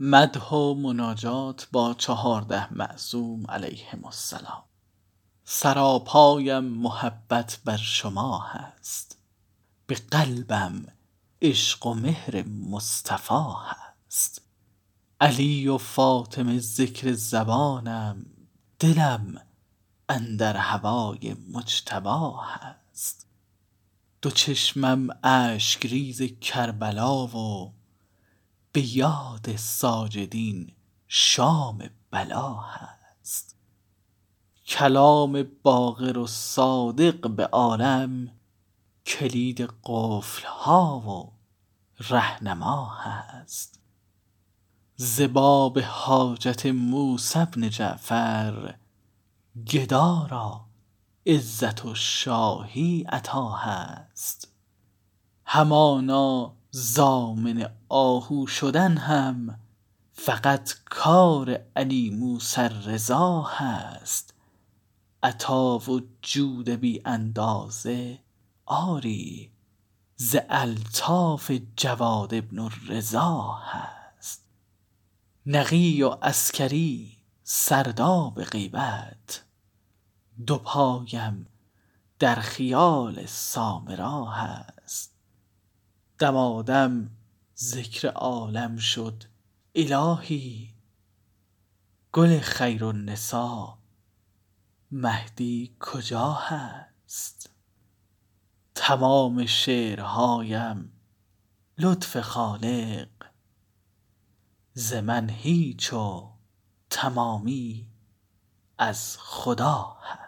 مدح و مناجات با چهارده معصوم علیهم السلام. سراپایم محبت بر شما هست. به قلبم عشق و مهر مصطفی هست. علی و فاطمه ذکر زبانم دلم اندر هوای مجتبی هست. دو چشمم اشک ریز کربلا و به یاد ساجدین شام بلا هست. کلام باقر و صادق به عالم کلید قفل ها و رهنما هست. ز باب حاجت موسی بن جعفر گدا را عزت و شاهی عطا هست. همانا ضامن آهو شدن هم فقط کار علی موسی رضا هست. عطا و جود بی اندازه آری ز الطاف جواد بن الرضا هست. نقی و عسکری سرداب غیبت. دو پایم در خیال سامرا هست. دمادم ذکر عالم شد الهی. گل خیرالنسا مهدی کجا هست؟ تمام شعرهایم لطف خالق. ز من هیچ و تمامی از خدا هست.